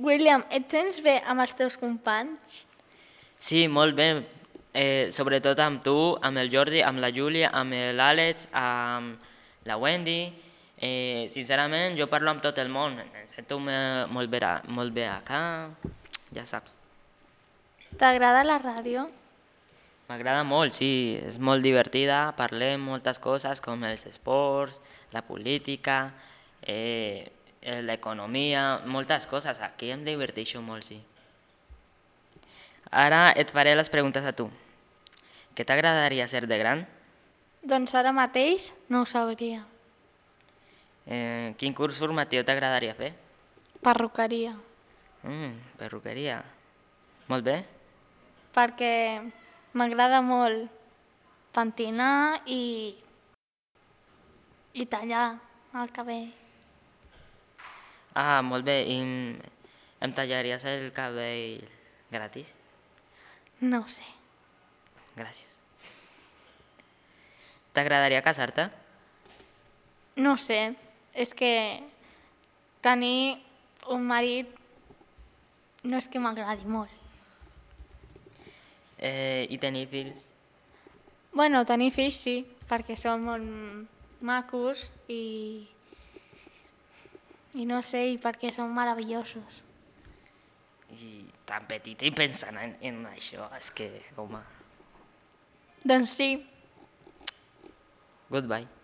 William, et sents bé amb els teus companys? Sí, molt bé. Eh, sobretot amb tu, amb el Jordi, amb la Júlia, amb l'Àlex, amb la Wendy. Eh, sincerament, jo parlo amb tot el món. Em sento me- molt bé, molt bé acá, ja saps. T'agrada la ràdio? M'agrada molt, sí, és molt divertida, parlem moltes coses com els esports, la política, eh, l'economia, moltes coses. Aquí em diverteixo molt, sí. Ara et faré les preguntes a tu. Què t'agradaria ser de gran? Doncs ara mateix no ho sabria. Eh, quin curs formatiu t'agradaria fer? Perruqueria. Mm, perruqueria. Molt bé. Perquè m'agrada molt pentinar i, i tallar el cabell. Ah, molt bé. I em, tallaries el cabell gratis? No ho sé. Gràcies. T'agradaria casar-te? No sé. És que tenir un marit no és que m'agradi molt. Eh, I tenir fills? Bueno, tenir fills sí, perquè són molt macos i, i no sé, i perquè són meravellosos. I tan petit i pensant en, en això, és que, home... Doncs sí, Goodbye.